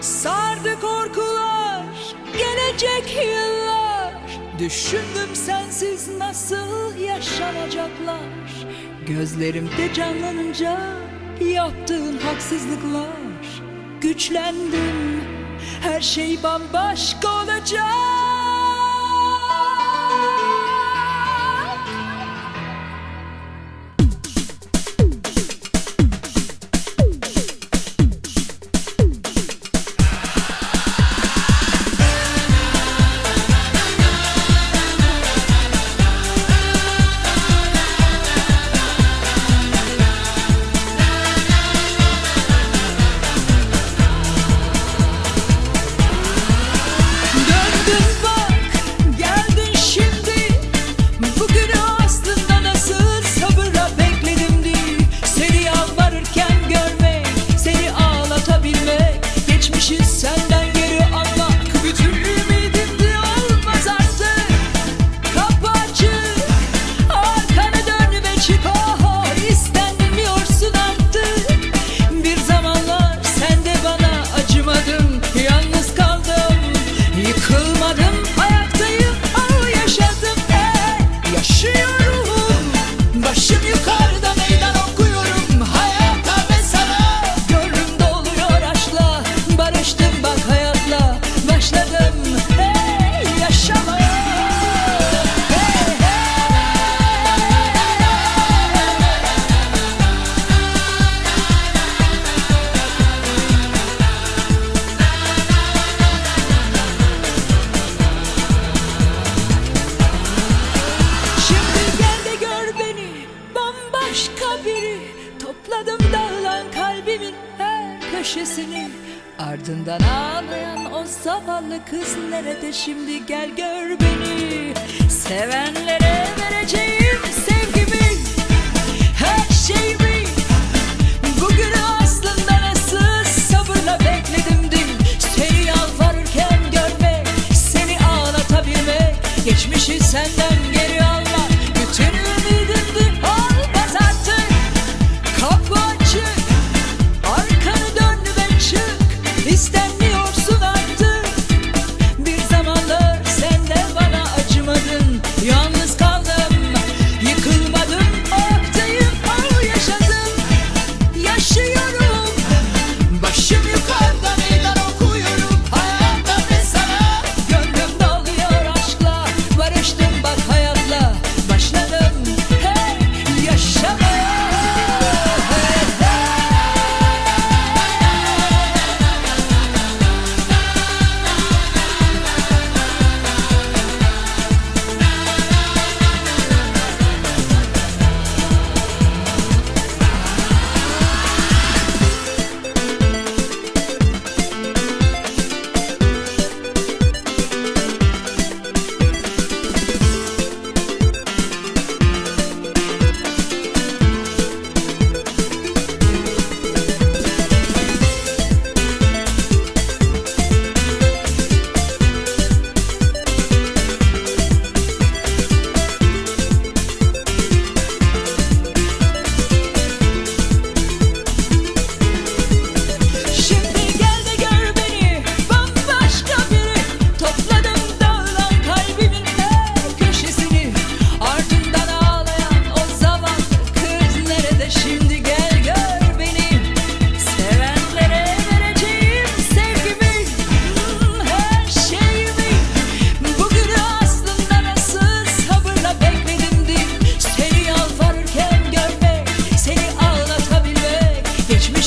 Sardı korkular, gelecek yıllar. Düşündüm sensiz nasıl yaşanacaklar. Gözlerimde canlanınca yaptığın haksızlıklar. Güçlendim, her şey bambaşka olacak. köşesini Ardından ağlayan o zavallı kız nerede şimdi? Gel gör beni. Sevenlere vereceğim sevgimi her şeyimi. Bugünü aslında nasıl sabırla bekledim dün. Seni yalvarırken görmek seni ağlatabilmek Geçmişi senden Seçme